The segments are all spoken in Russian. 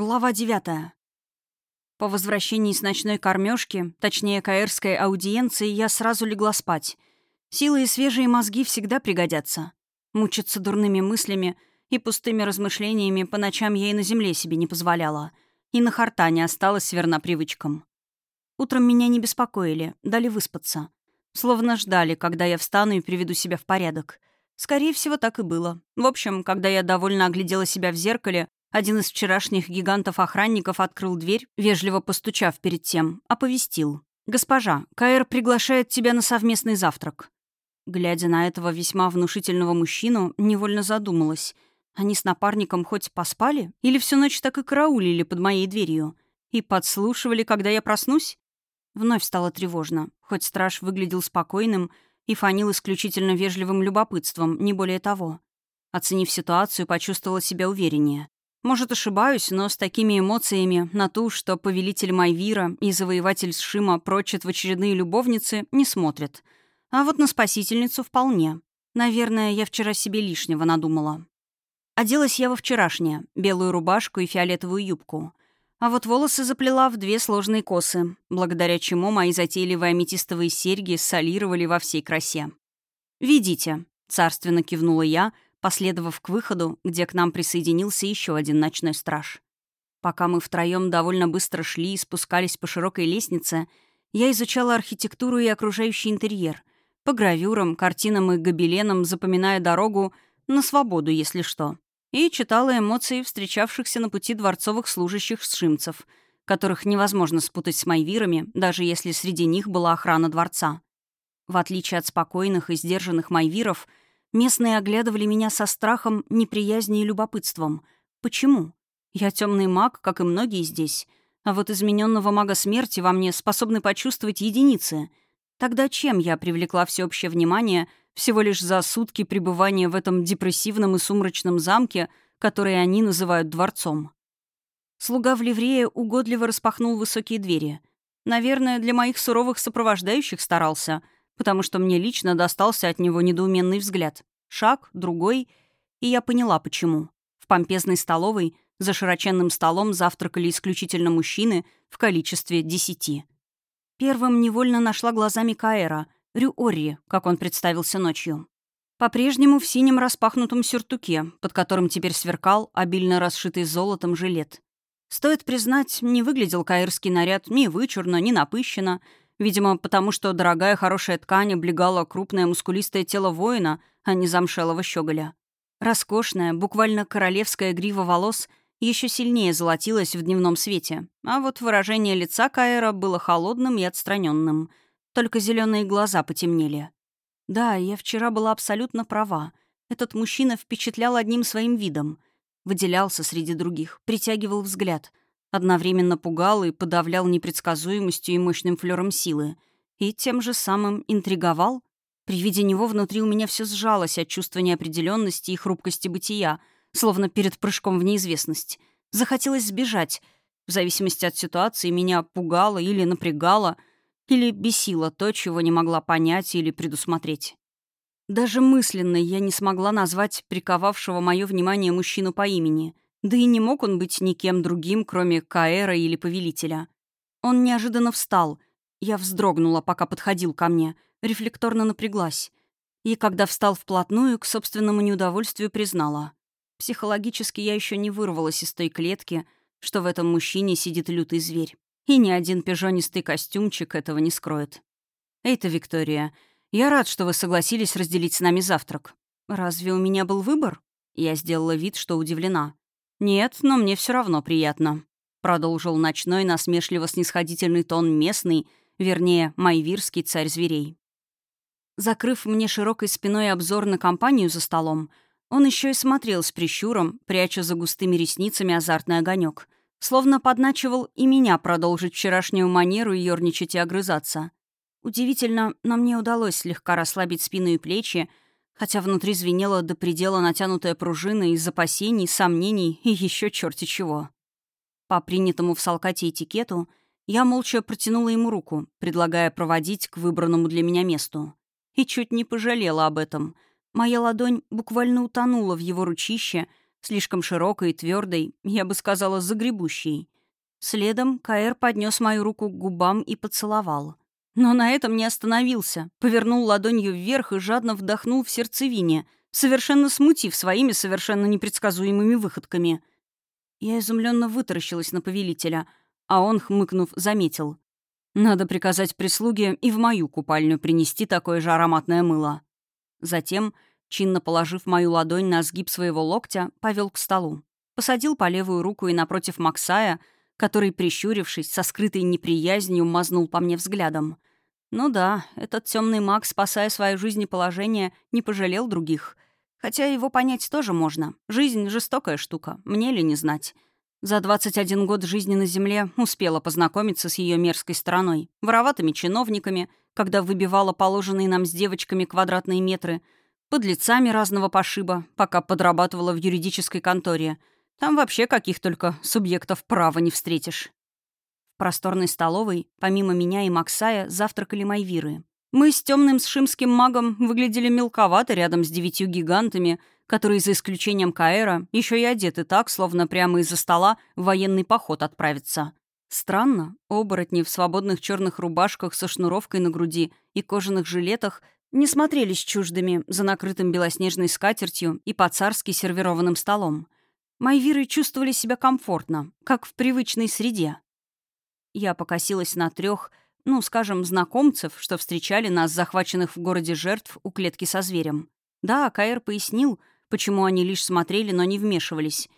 Глава девятая. По возвращении с ночной кормежки, точнее, каэрской аудиенции, я сразу легла спать. Силы и свежие мозги всегда пригодятся. Мучиться дурными мыслями и пустыми размышлениями по ночам и на земле себе не позволяла. И на харта не осталось верна привычкам. Утром меня не беспокоили, дали выспаться. Словно ждали, когда я встану и приведу себя в порядок. Скорее всего, так и было. В общем, когда я довольно оглядела себя в зеркале, один из вчерашних гигантов-охранников открыл дверь, вежливо постучав перед тем, оповестил. «Госпожа, Каэр приглашает тебя на совместный завтрак». Глядя на этого весьма внушительного мужчину, невольно задумалась. Они с напарником хоть поспали? Или всю ночь так и караулили под моей дверью? И подслушивали, когда я проснусь? Вновь стало тревожно. Хоть страж выглядел спокойным и фанил исключительно вежливым любопытством, не более того. Оценив ситуацию, почувствовала себя увереннее. Может, ошибаюсь, но с такими эмоциями на ту, что повелитель Майвира и завоеватель Сшима прочат в очередные любовницы, не смотрят. А вот на спасительницу вполне. Наверное, я вчера себе лишнего надумала. Оделась я во вчерашнее, белую рубашку и фиолетовую юбку. А вот волосы заплела в две сложные косы, благодаря чему мои затейливые аметистовые серьги солировали во всей красе. «Видите», — царственно кивнула я — последовав к выходу, где к нам присоединился еще один ночной страж. Пока мы втроем довольно быстро шли и спускались по широкой лестнице, я изучала архитектуру и окружающий интерьер, по гравюрам, картинам и гобеленам запоминая дорогу на свободу, если что, и читала эмоции встречавшихся на пути дворцовых служащих сшимцев, которых невозможно спутать с майвирами, даже если среди них была охрана дворца. В отличие от спокойных и сдержанных майвиров — Местные оглядывали меня со страхом, неприязнью и любопытством. Почему? Я темный маг, как и многие здесь. А вот измененного мага смерти во мне способны почувствовать единицы. Тогда чем я привлекла всеобщее внимание всего лишь за сутки пребывания в этом депрессивном и сумрачном замке, который они называют дворцом? Слуга в ливрее угодливо распахнул высокие двери. Наверное, для моих суровых сопровождающих старался — потому что мне лично достался от него недоуменный взгляд. Шаг, другой, и я поняла, почему. В помпезной столовой за широченным столом завтракали исключительно мужчины в количестве десяти. Первым невольно нашла глазами Каэра, Рю Орри, как он представился ночью. По-прежнему в синем распахнутом сюртуке, под которым теперь сверкал обильно расшитый золотом жилет. Стоит признать, не выглядел каирский наряд ни вычурно, ни напыщенно — Видимо, потому что дорогая хорошая ткань облегала крупное мускулистое тело воина, а не замшелого щеголя. Роскошная, буквально королевская грива волос еще сильнее золотилась в дневном свете, а вот выражение лица Каэра было холодным и отстраненным. Только зеленые глаза потемнели. Да, я вчера была абсолютно права. Этот мужчина впечатлял одним своим видом. Выделялся среди других, притягивал взгляд — Одновременно пугал и подавлял непредсказуемостью и мощным флером силы. И тем же самым интриговал. При виде него внутри у меня все сжалось от чувства неопределенности и хрупкости бытия, словно перед прыжком в неизвестность. Захотелось сбежать. В зависимости от ситуации меня пугало или напрягало, или бесило то, чего не могла понять или предусмотреть. Даже мысленно я не смогла назвать приковавшего мое внимание мужчину по имени — да и не мог он быть никем другим, кроме Каэра или Повелителя. Он неожиданно встал. Я вздрогнула, пока подходил ко мне, рефлекторно напряглась. И когда встал вплотную, к собственному неудовольствию признала. Психологически я еще не вырвалась из той клетки, что в этом мужчине сидит лютый зверь. И ни один пижонистый костюмчик этого не скроет. «Эй-то, Виктория, я рад, что вы согласились разделить с нами завтрак. Разве у меня был выбор?» Я сделала вид, что удивлена. «Нет, но мне все равно приятно», — продолжил ночной насмешливо-снисходительный тон местный, вернее, майвирский царь зверей. Закрыв мне широкой спиной обзор на компанию за столом, он еще и смотрел с прищуром, пряча за густыми ресницами азартный огонек, словно подначивал и меня продолжить вчерашнюю манеру ерничать и огрызаться. Удивительно, но мне удалось слегка расслабить спину и плечи, хотя внутри звенела до предела натянутая пружина из опасений, сомнений и еще черти чего. По принятому в Салкате этикету я молча протянула ему руку, предлагая проводить к выбранному для меня месту. И чуть не пожалела об этом. Моя ладонь буквально утонула в его ручище, слишком широкой и твердой, я бы сказала, загребущей. Следом Каэр поднес мою руку к губам и поцеловал. Но на этом не остановился, повернул ладонью вверх и жадно вдохнул в сердцевине, совершенно смутив своими совершенно непредсказуемыми выходками. Я изумленно вытаращилась на повелителя, а он, хмыкнув, заметил. «Надо приказать прислуге и в мою купальню принести такое же ароматное мыло». Затем, чинно положив мою ладонь на сгиб своего локтя, повел к столу. Посадил по левую руку и напротив Максая, который, прищурившись, со скрытой неприязнью мазнул по мне взглядом. Ну да, этот темный маг, спасая свою жизнь и положение, не пожалел других. Хотя его понять тоже можно. Жизнь — жестокая штука, мне ли не знать. За 21 год жизни на Земле успела познакомиться с ее мерзкой стороной, вороватыми чиновниками, когда выбивала положенные нам с девочками квадратные метры, под лицами разного пошиба, пока подрабатывала в юридической конторе. Там вообще каких только субъектов права не встретишь. Просторной столовой, помимо меня и Максая, завтракали майвиры. Мы с темным сшимским магом выглядели мелковато рядом с девятью гигантами, которые, за исключением Каэра, еще и одеты так, словно прямо из-за стола в военный поход отправятся. Странно, оборотни в свободных черных рубашках со шнуровкой на груди и кожаных жилетах не смотрелись чуждыми за накрытым белоснежной скатертью и по-царски сервированным столом. Майвиры чувствовали себя комфортно, как в привычной среде. Я покосилась на трех, ну, скажем, знакомцев, что встречали нас, захваченных в городе жертв, у клетки со зверем. Да, Каэр пояснил, почему они лишь смотрели, но не вмешивались.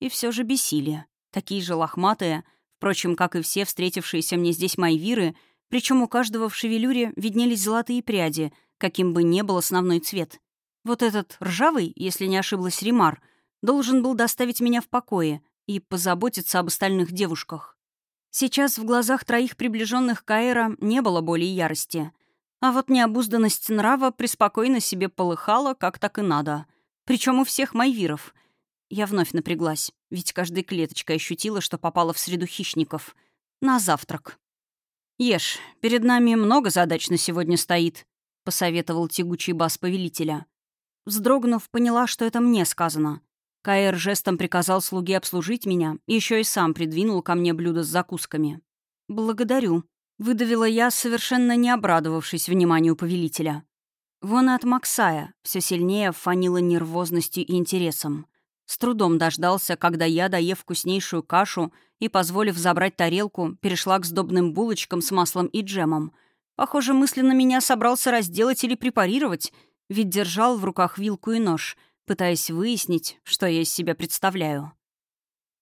И все же бесили. Такие же лохматые — Впрочем, как и все встретившиеся мне здесь майвиры, причем у каждого в шевелюре виднелись золотые пряди, каким бы ни был основной цвет. Вот этот ржавый, если не ошиблась Римар, должен был доставить меня в покое и позаботиться об остальных девушках. Сейчас в глазах троих приближенных Каэра не было боли и ярости. А вот необузданность нрава преспокойно себе полыхала, как так и надо. Причем у всех майвиров — я вновь напряглась, ведь каждая клеточка ощутила, что попала в среду хищников. На завтрак. «Ешь, перед нами много задач на сегодня стоит», — посоветовал тягучий бас повелителя. Вздрогнув, поняла, что это мне сказано. Каэр жестом приказал слуге обслужить меня, еще и сам придвинул ко мне блюдо с закусками. «Благодарю», — выдавила я, совершенно не обрадовавшись вниманию повелителя. Вон от Максая все сильнее фанила нервозностью и интересом. С трудом дождался, когда я, доев вкуснейшую кашу и, позволив забрать тарелку, перешла к сдобным булочкам с маслом и джемом. Похоже, мысленно меня собрался разделать или препарировать, ведь держал в руках вилку и нож, пытаясь выяснить, что я из себя представляю.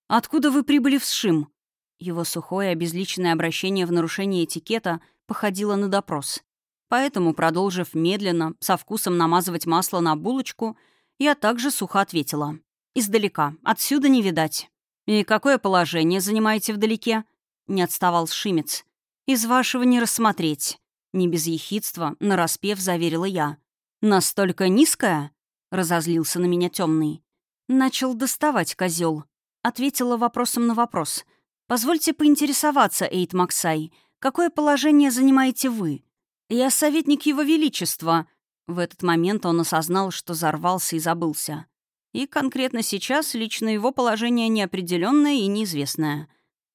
«Откуда вы прибыли в Сшим?» Его сухое обезличенное обращение в нарушение этикета походило на допрос. Поэтому, продолжив медленно, со вкусом намазывать масло на булочку, я также сухо ответила. «Издалека. Отсюда не видать». «И какое положение занимаете вдалеке?» — не отставал Шимец. «Из вашего не рассмотреть». Не без ехидства, нараспев заверила я. «Настолько низкое?» — разозлился на меня темный. Начал доставать козел. Ответила вопросом на вопрос. «Позвольте поинтересоваться, Эйт Максай, какое положение занимаете вы?» «Я советник Его Величества». В этот момент он осознал, что взорвался и забылся. И конкретно сейчас лично его положение неопределенное и неизвестное.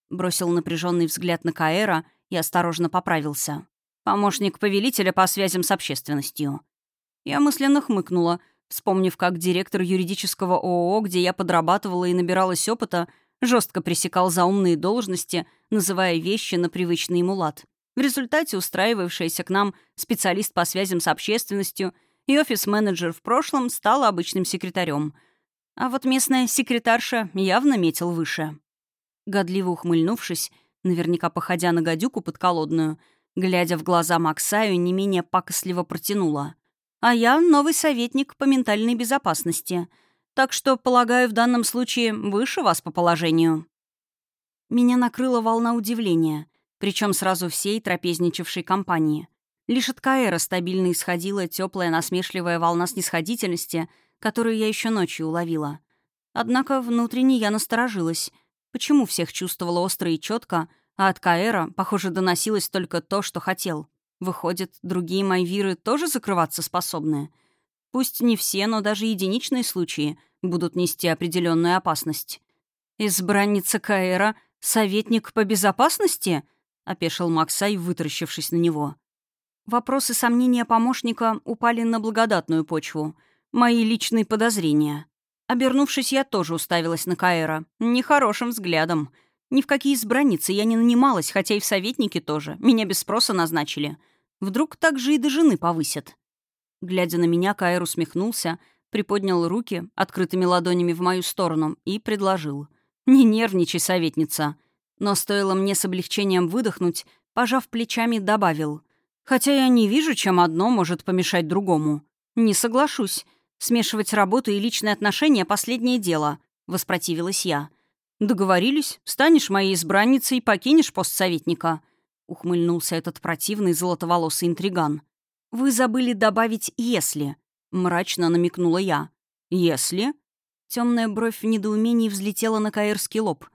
Бросил напряженный взгляд на Каэра и осторожно поправился. Помощник повелителя по связям с общественностью. Я мысленно хмыкнула, вспомнив, как директор юридического ООО, где я подрабатывала и набиралась опыта, жестко пресекал заумные должности, называя вещи на привычный ему лад. В результате устраивавшаяся к нам специалист по связям с общественностью и офис-менеджер в прошлом стала обычным секретарем. А вот местная секретарша явно метил выше. Годливо ухмыльнувшись, наверняка походя на гадюку подколодную, глядя в глаза Максаю, не менее пакостливо протянула. «А я новый советник по ментальной безопасности, так что, полагаю, в данном случае выше вас по положению». Меня накрыла волна удивления, причем сразу всей трапезничавшей компании. Лишь от Каэра стабильно исходила теплая насмешливая волна снисходительности, которую я еще ночью уловила. Однако внутренне я насторожилась. Почему всех чувствовала остро и четко, а от Каэра, похоже, доносилось только то, что хотел? Выходит, другие майвиры тоже закрываться способны? Пусть не все, но даже единичные случаи будут нести определенную опасность. «Избранница Каэра — советник по безопасности?» — опешил Максай, вытаращившись на него. Вопросы сомнения помощника упали на благодатную почву. Мои личные подозрения. Обернувшись, я тоже уставилась на Каэра. Нехорошим взглядом. Ни в какие избранницы я не нанималась, хотя и в советники тоже. Меня без спроса назначили. Вдруг так же и до жены повысят. Глядя на меня, Каэр усмехнулся, приподнял руки, открытыми ладонями в мою сторону, и предложил. «Не нервничай, советница». Но стоило мне с облегчением выдохнуть, пожав плечами, добавил — Хотя я не вижу, чем одно может помешать другому. Не соглашусь. Смешивать работу и личные отношения — последнее дело», — воспротивилась я. «Договорились, станешь моей избранницей и покинешь пост советника», — ухмыльнулся этот противный золотоволосый интриган. «Вы забыли добавить «если», — мрачно намекнула я. «Если?» Темная бровь в недоумении взлетела на каирский лоб.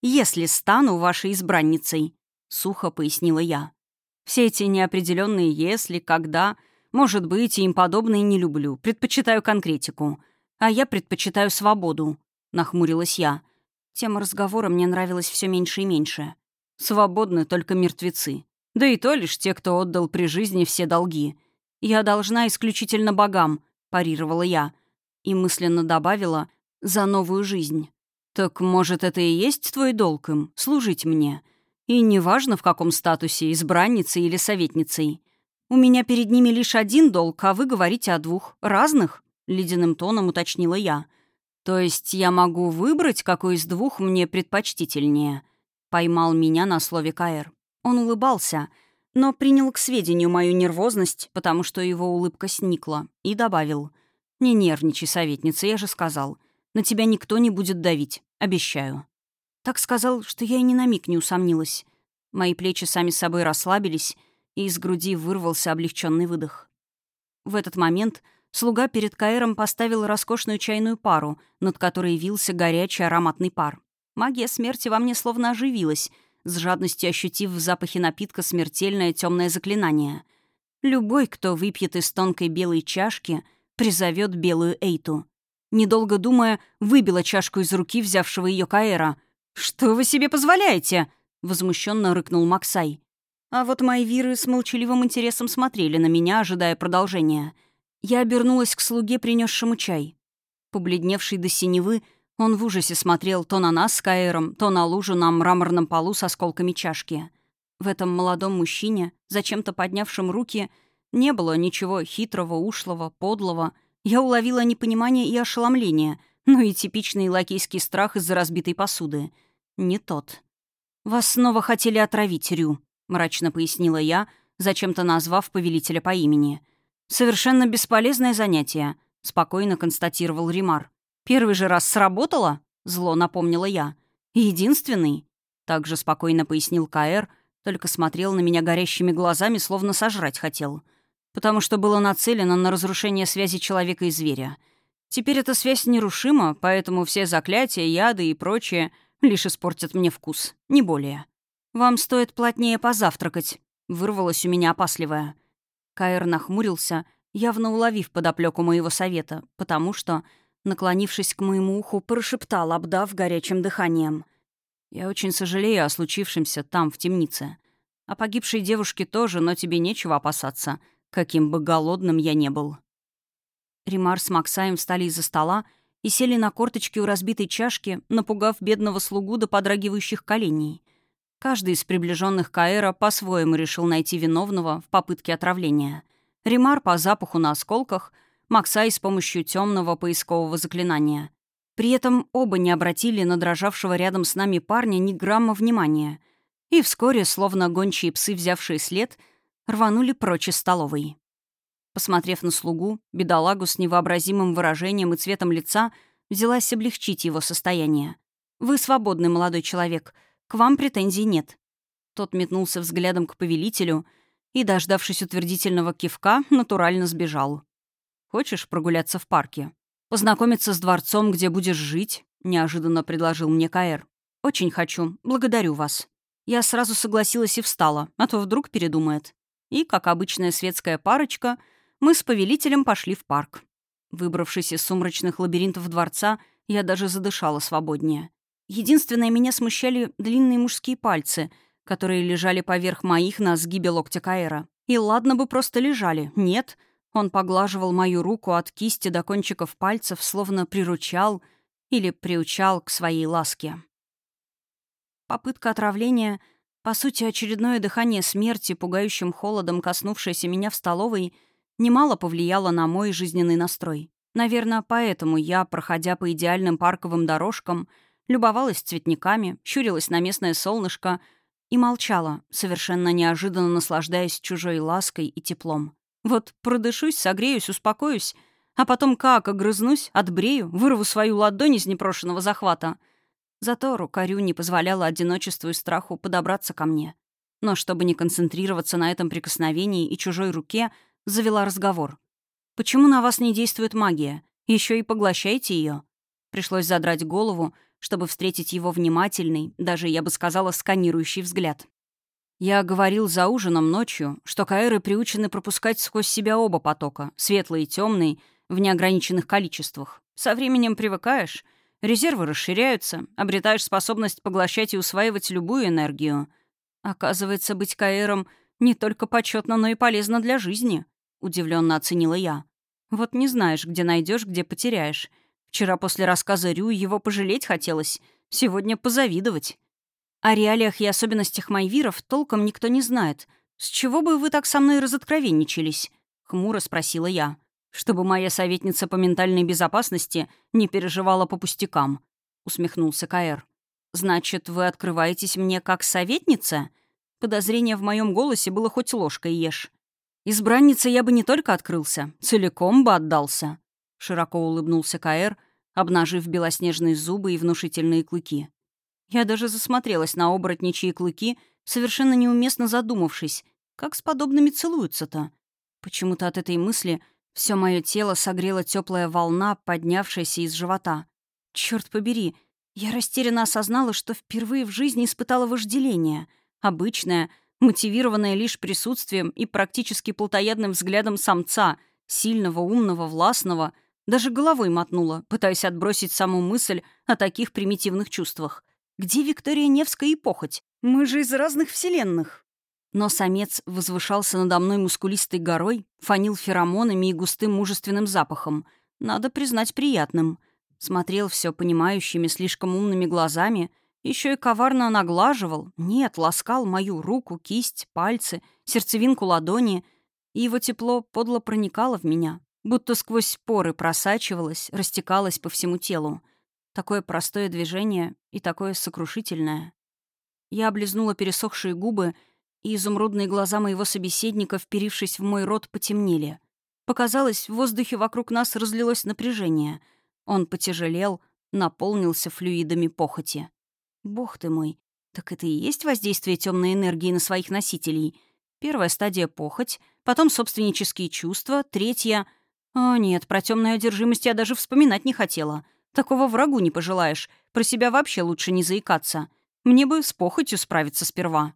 «Если стану вашей избранницей», — сухо пояснила я. Все эти неопределенные «если», «когда», может быть, и им подобные не люблю. Предпочитаю конкретику. А я предпочитаю свободу», — нахмурилась я. Тема разговора мне нравилась все меньше и меньше. «Свободны только мертвецы. Да и то лишь те, кто отдал при жизни все долги. Я должна исключительно богам», — парировала я. И мысленно добавила «за новую жизнь». «Так, может, это и есть твой долг им — служить мне?» И неважно, в каком статусе, избранницей или советницей. У меня перед ними лишь один долг, а вы говорите о двух. Разных?» — ледяным тоном уточнила я. «То есть я могу выбрать, какой из двух мне предпочтительнее?» Поймал меня на слове Каэр. Он улыбался, но принял к сведению мою нервозность, потому что его улыбка сникла, и добавил. «Не нервничай, советница, я же сказал. На тебя никто не будет давить, обещаю». Так сказал, что я и ни на миг не усомнилась. Мои плечи сами собой расслабились, и из груди вырвался облегченный выдох. В этот момент слуга перед Каэром поставил роскошную чайную пару, над которой вился горячий ароматный пар. Магия смерти во мне словно оживилась, с жадностью ощутив в запахе напитка смертельное темное заклинание. Любой, кто выпьет из тонкой белой чашки, призовет белую Эйту. Недолго думая, выбила чашку из руки взявшего ее Каэра — «Что вы себе позволяете?» — возмущенно рыкнул Максай. А вот мои виры с молчаливым интересом смотрели на меня, ожидая продолжения. Я обернулась к слуге, принесшему чай. Побледневший до синевы, он в ужасе смотрел то на нас с Каэром, то на лужу на мраморном полу с осколками чашки. В этом молодом мужчине, зачем-то поднявшем руки, не было ничего хитрого, ушлого, подлого. Я уловила непонимание и ошеломление, ну и типичный лакейский страх из-за разбитой посуды — не тот. «Вас снова хотели отравить, Рю», — мрачно пояснила я, зачем-то назвав повелителя по имени. «Совершенно бесполезное занятие», — спокойно констатировал Римар. «Первый же раз сработало?» — зло напомнила я. «Единственный?» — также спокойно пояснил Каэр, только смотрел на меня горящими глазами, словно сожрать хотел. Потому что было нацелено на разрушение связи человека и зверя. Теперь эта связь нерушима, поэтому все заклятия, яды и прочее — Лишь испортят мне вкус, не более. «Вам стоит плотнее позавтракать», — вырвалась у меня опасливая. Каэр нахмурился, явно уловив подоплеку моего совета, потому что, наклонившись к моему уху, прошептал, обдав горячим дыханием. «Я очень сожалею о случившемся там, в темнице. О погибшей девушке тоже, но тебе нечего опасаться, каким бы голодным я не был». Римар с Максаем встали из-за стола и сели на корточки у разбитой чашки, напугав бедного слугу до подрагивающих коленей. Каждый из приближенных Каэра по-своему решил найти виновного в попытке отравления. Римар по запаху на осколках, Максай с помощью темного поискового заклинания. При этом оба не обратили на дрожавшего рядом с нами парня ни грамма внимания. И вскоре, словно гончие псы, взявшие след, рванули прочь из столовой. Посмотрев на слугу, бедолагу с невообразимым выражением и цветом лица, взялась облегчить его состояние. «Вы свободный молодой человек. К вам претензий нет». Тот метнулся взглядом к повелителю и, дождавшись утвердительного кивка, натурально сбежал. «Хочешь прогуляться в парке? Познакомиться с дворцом, где будешь жить?» — неожиданно предложил мне Каэр. «Очень хочу. Благодарю вас». Я сразу согласилась и встала, а то вдруг передумает. И, как обычная светская парочка — мы с повелителем пошли в парк. Выбравшись из сумрачных лабиринтов дворца, я даже задышала свободнее. Единственное, меня смущали длинные мужские пальцы, которые лежали поверх моих на сгибе локтя Каэра. И ладно бы просто лежали. Нет. Он поглаживал мою руку от кисти до кончиков пальцев, словно приручал или приучал к своей ласке. Попытка отравления, по сути, очередное дыхание смерти, пугающим холодом коснувшееся меня в столовой, немало повлияло на мой жизненный настрой. Наверное, поэтому я, проходя по идеальным парковым дорожкам, любовалась цветниками, щурилась на местное солнышко и молчала, совершенно неожиданно наслаждаясь чужой лаской и теплом. Вот продышусь, согреюсь, успокоюсь, а потом как огрызнусь, отбрею, вырву свою ладонь из непрошенного захвата. Зато рукарю не позволяла одиночеству и страху подобраться ко мне. Но чтобы не концентрироваться на этом прикосновении и чужой руке, завела разговор. «Почему на вас не действует магия? Еще и поглощаете ее? Пришлось задрать голову, чтобы встретить его внимательный, даже, я бы сказала, сканирующий взгляд. Я говорил за ужином ночью, что каэры приучены пропускать сквозь себя оба потока, светлый и темный, в неограниченных количествах. Со временем привыкаешь, резервы расширяются, обретаешь способность поглощать и усваивать любую энергию. Оказывается, быть каэром не только почетно, но и полезно для жизни, удивленно оценила я. Вот не знаешь, где найдешь, где потеряешь. Вчера после рассказа Рю его пожалеть хотелось, сегодня позавидовать. О реалиях и особенностях майвиров толком никто не знает. С чего бы вы так со мной разоткровенничались? Хмуро спросила я. Чтобы моя советница по ментальной безопасности не переживала по пустякам. Усмехнулся Каэр. «Значит, вы открываетесь мне как советница?» Подозрение в моем голосе было хоть ложкой ешь. Избранница я бы не только открылся, целиком бы отдался. Широко улыбнулся Каэр, обнажив белоснежные зубы и внушительные клыки. Я даже засмотрелась на оборотничьи клыки, совершенно неуместно задумавшись, как с подобными целуются-то. Почему-то от этой мысли все мое тело согрела теплая волна, поднявшаяся из живота. Черт побери, я растерянно осознала, что впервые в жизни испытала вожделение. Обычное, мотивированное лишь присутствием и практически плотоядным взглядом самца, сильного, умного, властного — даже головой мотнула, пытаясь отбросить саму мысль о таких примитивных чувствах. Где Виктория Невская и похоть? Мы же из разных вселенных. Но самец возвышался надо мной мускулистой горой, фанил феромонами и густым мужественным запахом. Надо признать приятным. Смотрел все понимающими, слишком умными глазами, еще и коварно наглаживал, нет, ласкал мою руку, кисть, пальцы, сердцевинку ладони, и его тепло подло проникало в меня, будто сквозь поры просачивалась, растекалась по всему телу. Такое простое движение и такое сокрушительное. Я облизнула пересохшие губы, и изумрудные глаза моего собеседника, вперившись в мой рот, потемнели. Показалось, в воздухе вокруг нас разлилось напряжение. Он потяжелел, наполнился флюидами похоти. Бог ты мой, так это и есть воздействие темной энергии на своих носителей. Первая стадия — похоть, потом собственнические чувства, третья — о нет, про темную одержимость я даже вспоминать не хотела. Такого врагу не пожелаешь. Про себя вообще лучше не заикаться. Мне бы с похотью справиться сперва.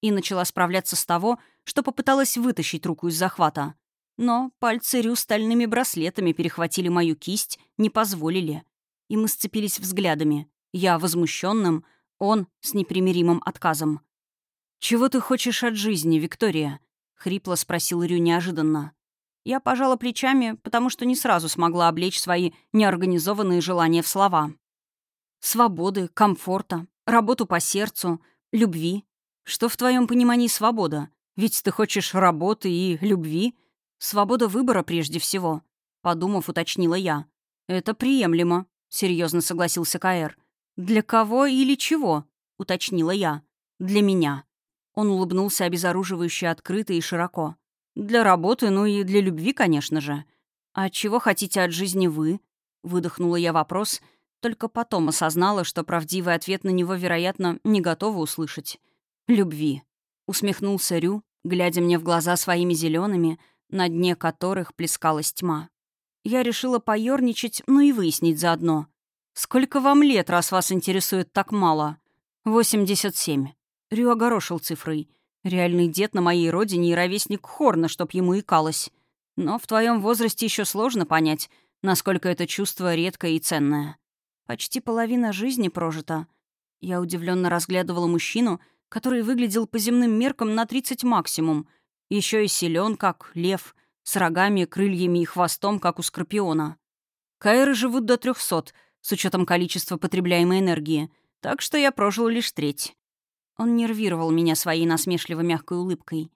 И начала справляться с того, что попыталась вытащить руку из захвата. Но пальцы Рю стальными браслетами перехватили мою кисть, не позволили. И мы сцепились взглядами. Я возмущенным, он с непримиримым отказом. «Чего ты хочешь от жизни, Виктория?» — хрипло спросил Рю неожиданно. Я пожала плечами, потому что не сразу смогла облечь свои неорганизованные желания в слова. Свободы, комфорта, работу по сердцу, любви. Что в твоем понимании свобода? Ведь ты хочешь работы и любви. Свобода выбора прежде всего. Подумав, уточнила я. Это приемлемо, серьезно согласился Каэр. Для кого или чего? уточнила я. Для меня. Он улыбнулся обезоруживающе открыто и широко. Для работы, ну и для любви, конечно же. А чего хотите от жизни вы? Выдохнула я вопрос, только потом осознала, что правдивый ответ на него, вероятно, не готова услышать. «Любви», — усмехнулся Рю, глядя мне в глаза своими зелеными, на дне которых плескалась тьма. Я решила поерничать, ну и выяснить заодно. «Сколько вам лет, раз вас интересует так мало?» «Восемьдесят семь». Рю огорошил цифрой — Реальный дед на моей родине и ровесник Хорна, чтоб ему икалось. Но в твоем возрасте еще сложно понять, насколько это чувство редкое и ценное. Почти половина жизни прожита. Я удивленно разглядывала мужчину, который выглядел по земным меркам на 30 максимум, еще и силен, как лев, с рогами, крыльями и хвостом, как у скорпиона. Каэры живут до 300, с учетом количества потребляемой энергии, так что я прожил лишь треть. Он нервировал меня своей насмешливо мягкой улыбкой.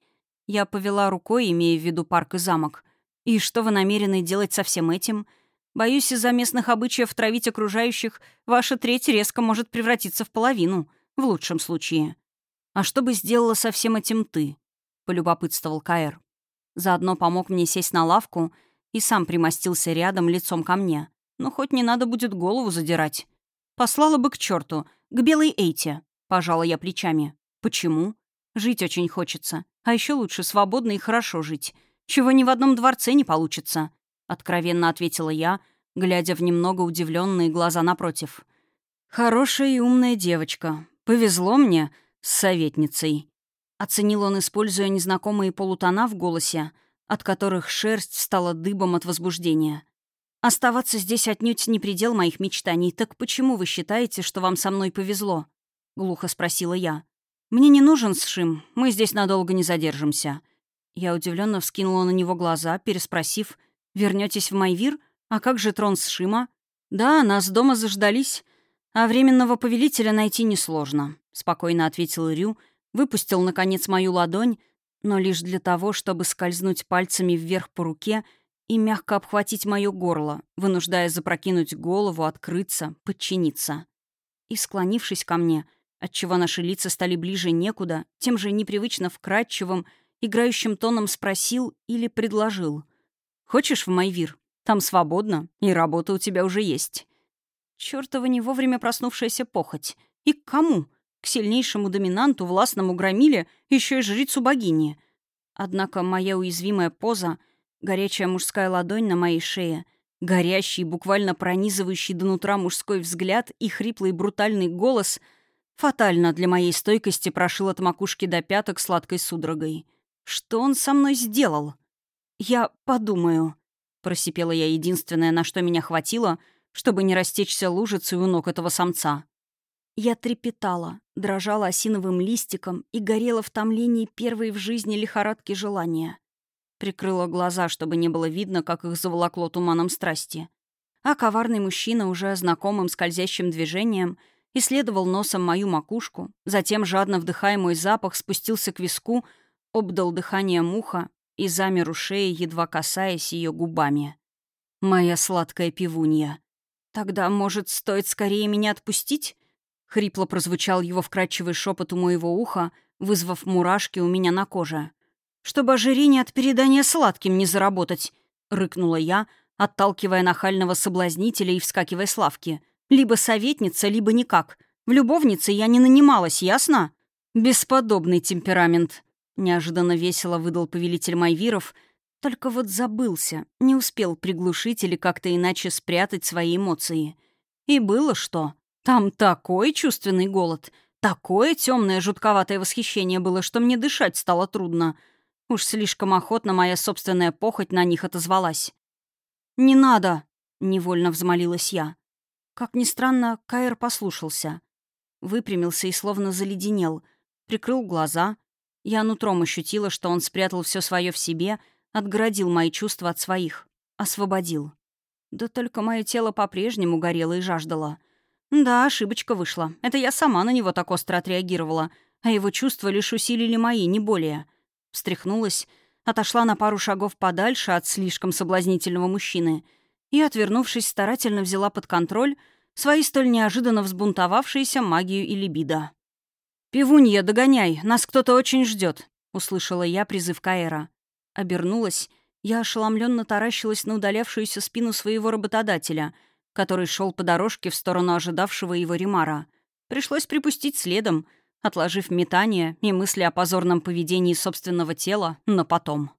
Я повела рукой, имея в виду парк и замок. «И что вы намерены делать со всем этим? Боюсь, из-за местных обычаев травить окружающих ваша треть резко может превратиться в половину, в лучшем случае. А что бы сделала со всем этим ты?» — полюбопытствовал Каэр. Заодно помог мне сесть на лавку и сам примостился рядом лицом ко мне. Ну, хоть не надо будет голову задирать. Послала бы к черту, к белой Эйте. Пожала я плечами. Почему? Жить очень хочется. А еще лучше свободно и хорошо жить. Чего ни в одном дворце не получится. Откровенно ответила я, глядя в немного удивленные глаза напротив. Хорошая и умная девочка. Повезло мне с советницей. Оценил он, используя незнакомые полутона в голосе, от которых шерсть стала дыбом от возбуждения. «Оставаться здесь отнюдь не предел моих мечтаний. Так почему вы считаете, что вам со мной повезло?» — глухо спросила я. «Мне не нужен сшим, мы здесь надолго не задержимся». Я удивленно вскинула на него глаза, переспросив, «Вернетесь в Майвир? А как же трон сшима?» «Да, нас дома заждались, а временного повелителя найти несложно», — спокойно ответил Рю, выпустил, наконец, мою ладонь, но лишь для того, чтобы скользнуть пальцами вверх по руке и мягко обхватить мое горло, вынуждая запрокинуть голову, открыться, подчиниться. И, склонившись ко мне, отчего наши лица стали ближе некуда, тем же непривычно вкрадчивым, играющим тоном спросил или предложил. «Хочешь в Майвир? Там свободно, и работа у тебя уже есть». Чёртова не вовремя проснувшаяся похоть. И к кому? К сильнейшему доминанту, властному громиле, еще и жрицу богини. Однако моя уязвимая поза, горячая мужская ладонь на моей шее — Горящий, буквально пронизывающий до нутра мужской взгляд и хриплый брутальный голос фатально для моей стойкости прошил от макушки до пяток сладкой судорогой. Что он со мной сделал? «Я подумаю», — просипела я единственное, на что меня хватило, чтобы не растечься лужицей у ног этого самца. Я трепетала, дрожала осиновым листиком и горела в томлении первой в жизни лихорадки желания. Прикрыла глаза, чтобы не было видно, как их заволокло туманом страсти. А коварный мужчина, уже знакомым скользящим движением, исследовал носом мою макушку, затем, жадно вдыхая мой запах, спустился к виску, обдал дыхание муха и замер у шеи, едва касаясь ее губами. «Моя сладкая пивунья. Тогда, может, стоит скорее меня отпустить?» Хрипло прозвучал его вкрадчивый шепот у моего уха, вызвав мурашки у меня на коже чтобы ожирение от передания сладким не заработать», — рыкнула я, отталкивая нахального соблазнителя и вскакивая с лавки. «Либо советница, либо никак. В любовнице я не нанималась, ясно?» «Бесподобный темперамент», — неожиданно весело выдал повелитель Майвиров, только вот забылся, не успел приглушить или как-то иначе спрятать свои эмоции. И было что. Там такой чувственный голод, такое темное жутковатое восхищение было, что мне дышать стало трудно — Уж слишком охотно моя собственная похоть на них отозвалась. «Не надо!» — невольно взмолилась я. Как ни странно, Каэр послушался. Выпрямился и словно заледенел. Прикрыл глаза. Я нутром ощутила, что он спрятал все свое в себе, отгородил мои чувства от своих. Освободил. Да только мое тело по-прежнему горело и жаждало. Да, ошибочка вышла. Это я сама на него так остро отреагировала, а его чувства лишь усилили мои, не более — встряхнулась, отошла на пару шагов подальше от слишком соблазнительного мужчины и, отвернувшись, старательно взяла под контроль свои столь неожиданно взбунтовавшиеся магию и либидо. «Пивунья, догоняй, нас кто-то очень ждет, услышала я призыв Каэра. Обернулась, я ошеломленно таращилась на удалявшуюся спину своего работодателя, который шел по дорожке в сторону ожидавшего его ремара. Пришлось припустить следом — отложив метание и мысли о позорном поведении собственного тела на потом.